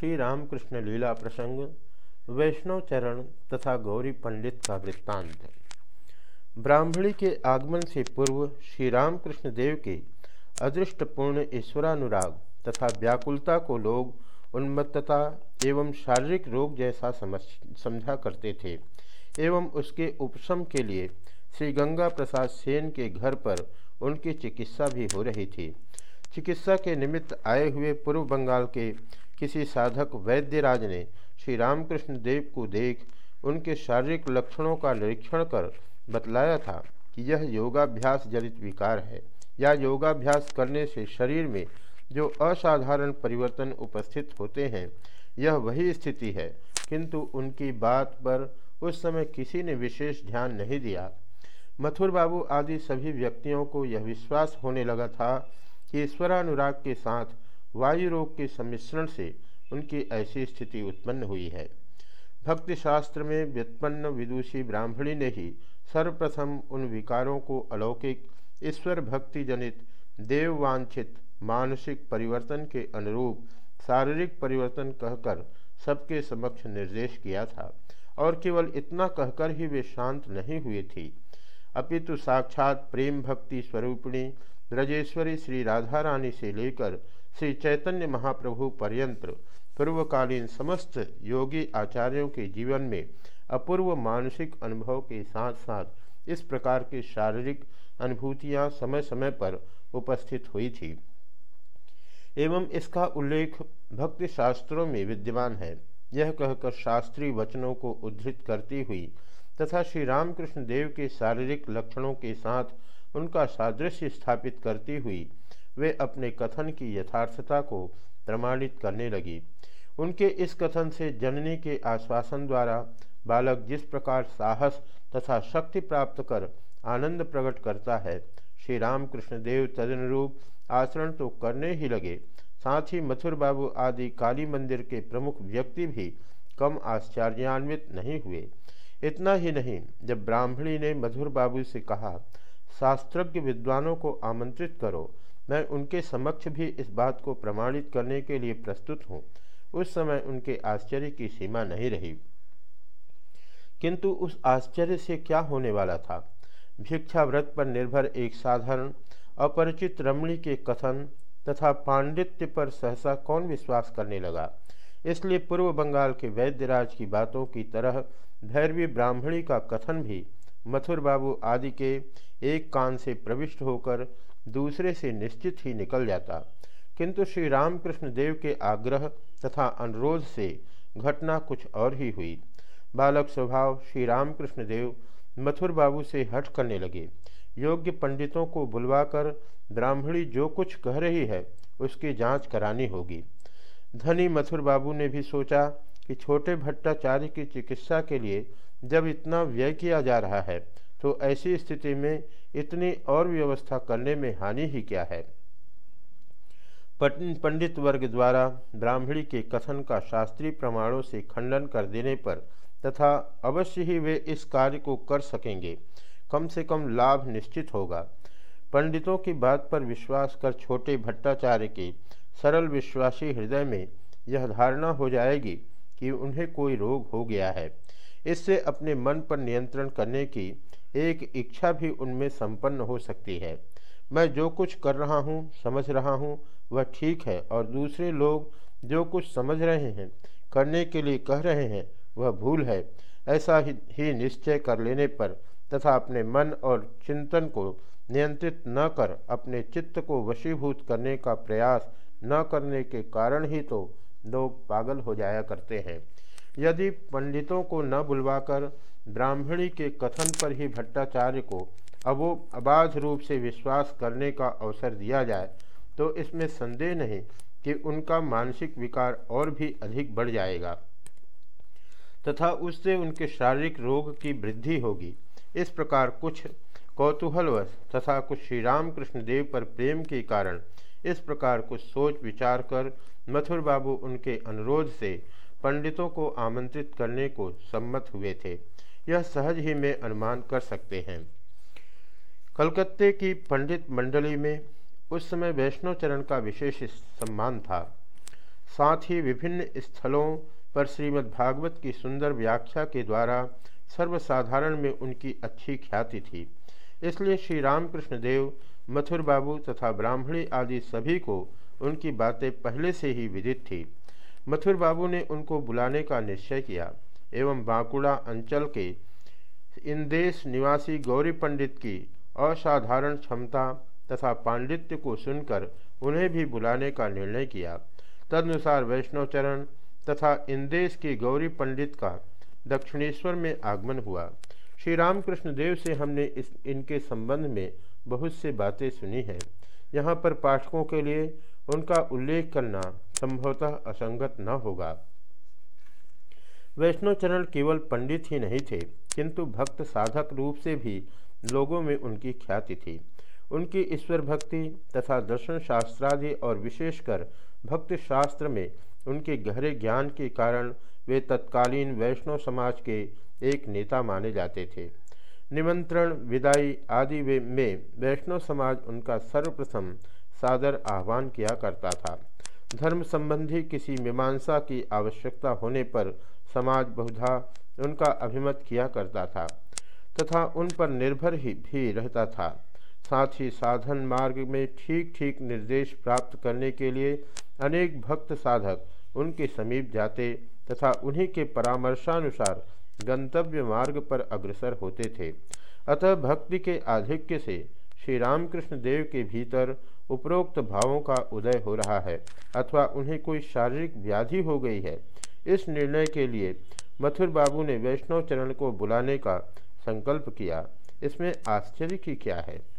श्री रामकृष्ण लीला प्रसंग, वैष्णव चरण तथा गौरी पंडित का वृत्तांत। ब्राह्मणी के आगमन से पूर्व श्री रामकृष्ण देव के अदृष्टपूर्ण ईश्वरानुराग तथा व्याकुलता को लोग उन्मत्तता एवं शारीरिक रोग जैसा समझ, समझा करते थे एवं उसके उपशम के लिए श्री गंगा प्रसाद सेन के घर पर उनकी चिकित्सा भी हो रही थी। चिकित्सा के निमित्त आए हुए पूर्व बंगाल के किसी साधक वैद्यराज ने श्री रामकृष्ण देव को देख उनके शारीरिक लक्षणों का निरीक्षण कर बतलाया था कि यह योगाभ्यास जनित विकार है। या योगाभ्यास करने से शरीर में जो असाधारण परिवर्तन उपस्थित होते हैं, यह वही स्थिति है। किंतु उनकी बात पर उस समय किसी ने विशेष ध्यान नहीं दिया। मथुर बाबू आदि सभी व्यक्तियों को यह विश्वास होने लगा था कि ईश्वरानुराग के साथ वायु रोग के सम्मिश्रण से उनकी ऐसी स्थिति उत्पन्न हुई है। भक्ति शास्त्र में व्युत्पन्न विदुषी ब्राह्मणी ने ही सर्वप्रथम उन विकारों को अलौकिक, ईश्वर भक्ति जनित देववांछित, मानसिक परिवर्तन के अनुरूप शारीरिक परिवर्तन कहकर सबके समक्ष निर्देश किया था और केवल इतना कहकर ही वे शांत नहीं हुए थी। अपितु साक्षात प्रेम भक्ति स्वरूपिणी ब्रजेश्वरी श्री राधा रानी से लेकर श्री चैतन्य महाप्रभु पर्यंत पूर्वकालीन समस्त योगी आचार्यों के जीवन में अपूर्व मानसिक अनुभव के साथ साथ इस प्रकार की शारीरिक अनुभूतियाँ समय समय पर उपस्थित हुई थी। एवं इसका उल्लेख भक्ति शास्त्रों में विद्यमान है। यह कहकर शास्त्रीय वचनों को उद्धृत करती हुई तथा श्री रामकृष्ण देव के शारीरिक लक्षणों के साथ उनका सादृश्य स्थापित करती हुई वे अपने कथन की यथार्थता को प्रमाणित करने लगी। उनके इस कथन से जननी के आश्वासन द्वारा बालक जिस प्रकार साहस तथा शक्ति प्राप्त कर आनंद प्रकट करता है, श्री रामकृष्ण देव तदनुरूप आचरण तो करने ही लगे। साथ ही मथुर बाबू आदि काली मंदिर के प्रमुख व्यक्ति भी कम आश्चर्यान्वित नहीं हुए। इतना ही नहीं, जब ब्राह्मणी ने मधुर बाबू से कहा, शास्त्रज्ञ विद्वानों को आमंत्रित करो मैं उनके समक्ष भी इस बात को प्रमाणित करने के लिए प्रस्तुत हूँ। उस समय उनके आश्चर्य की सीमा नहीं रही। किंतु उस आश्चर्य से क्या होने वाला था? भिक्षा व्रत पर निर्भर एक साधारण, अपरिचित रमणी के कथन तथा पांडित्य पर सहसा कौन विश्वास करने लगा? इसलिए पूर्व बंगाल के वैद्यराज की बातों की तरह भैरवी ब्राह्मणी का कथन भी मथुर बाबू आदि के एक कान से प्रविष्ट होकर दूसरे से निश्चित ही निकल जाता। किंतु श्री रामकृष्ण देव के आग्रह तथा अनुरोध से घटना कुछ और ही हुई। बालक स्वभाव श्री रामकृष्ण देव मथुर बाबू से हट करने लगे। योग्य पंडितों को बुलवाकर, ब्राह्मणी जो कुछ कह रही है, उसकी जाँच करानी होगी। धनी मथुर बाबू ने भी सोचा कि छोटे भट्टाचार्य की चिकित्सा के लिए जब इतना व्यय किया जा रहा है तो ऐसी स्थिति में इतनी और व्यवस्था करने में हानि ही क्या है? पंडित वर्ग द्वारा ब्राह्मणी के कथन का शास्त्रीय प्रमाणों से खंडन कर देने पर तथा अवश्य ही वे इस कार्य को कर सकेंगे, कम से कम लाभ निश्चित होगा। पंडितों की बात पर विश्वास कर छोटे भट्टाचार्य के सरल विश्वासी हृदय में यह धारणा हो जाएगी कि उन्हें कोई रोग हो गया है। इससे अपने मन पर नियंत्रण करने की एक इच्छा भी उनमें संपन्न हो सकती है। मैं जो कुछ कर रहा हूँ, समझ रहा हूँ, वह ठीक है और दूसरे लोग जो कुछ समझ रहे हैं, करने के लिए कह रहे हैं, वह भूल है। ऐसा ही निश्चय कर लेने पर तथा अपने मन और चिंतन को नियंत्रित न कर, अपने चित्त को वशीभूत करने का प्रयास न करने के कारण ही तो लोग पागल हो जाया करते हैं। यदि पंडितों को न बुलवाकर ब्राह्मणी के कथन पर ही भट्टाचार्य को अबो अबाध रूप से विश्वास करने का अवसर दिया जाए तो इसमें संदेह नहीं कि उनका मानसिक विकार और भी अधिक बढ़ जाएगा। तथा उससे उनके शारीरिक रोग की वृद्धि होगी। इस प्रकार कुछ कौतूहलवश तथा कुछ श्री रामकृष्ण देव पर प्रेम के कारण इस प्रकार कुछ सोच विचार कर मथुर बाबू उनके अनुरोध से पंडितों को आमंत्रित करने को सम्मत हुए थे। यह सहज ही में अनुमान कर सकते हैं। कलकत्ते की पंडित मंडली में उस समय वैष्णव चरण का विशेष सम्मान था। साथ ही विभिन्न स्थलों पर श्रीमद्भागवत की सुंदर व्याख्या के द्वारा सर्वसाधारण में उनकी अच्छी ख्याति थी। इसलिए श्री रामकृष्ण देव, मथुर बाबू तथा ब्राह्मणी आदि सभी को उनकी बातें पहले से ही विदित थी। मथुर बाबू ने उनको बुलाने का निश्चय किया। एवं बांकुड़ा अंचल के इंदेश निवासी गौरी पंडित की असाधारण क्षमता तथा पांडित्य को सुनकर उन्हें भी बुलाने का निर्णय किया। तदनुसार वैष्णवचरण तथा इंदेश के गौरी पंडित का दक्षिणेश्वर में आगमन हुआ। श्री रामकृष्ण देव से हमने इस, इनके संबंध में बहुत से बातें सुनी हैं। यहाँ पर पाठकों के लिए उनका उल्लेख करना संभवतः असंगत न होगा। वैष्णवचरण केवल पंडित ही नहीं थे, किंतु भक्त साधक रूप से भी लोगों में उनकी ख्याति थी। उनकी ईश्वर भक्ति तथा दर्शन शास्त्रादि और विशेषकर भक्त शास्त्र में उनके गहरे ज्ञान के कारण वे तत्कालीन वैष्णव समाज के एक नेता माने जाते थे। निमंत्रण, विदाई आदि वे में वैष्णव समाज उनका सर्वप्रथम सादर आह्वान किया करता था। धर्म संबंधी किसी मीमांसा की आवश्यकता होने पर समाज बहुधा उनका अभिमत किया करता था तथा उन पर निर्भर ही भी रहता था। साथ ही साधन मार्ग में ठीक ठीक निर्देश प्राप्त करने के लिए अनेक भक्त साधक उनके समीप जाते तथा उन्हीं के परामर्शानुसार गंतव्य मार्ग पर अग्रसर होते थे। अतः भक्ति के आधिक्य से श्री रामकृष्ण देव के भीतर उपरोक्त भावों का उदय हो रहा है अथवा उन्हें कोई शारीरिक व्याधि हो गई है इस निर्णय के लिए मथुर बाबू ने वैष्णव चरण को बुलाने का संकल्प किया। इसमें आश्चर्य की क्या है?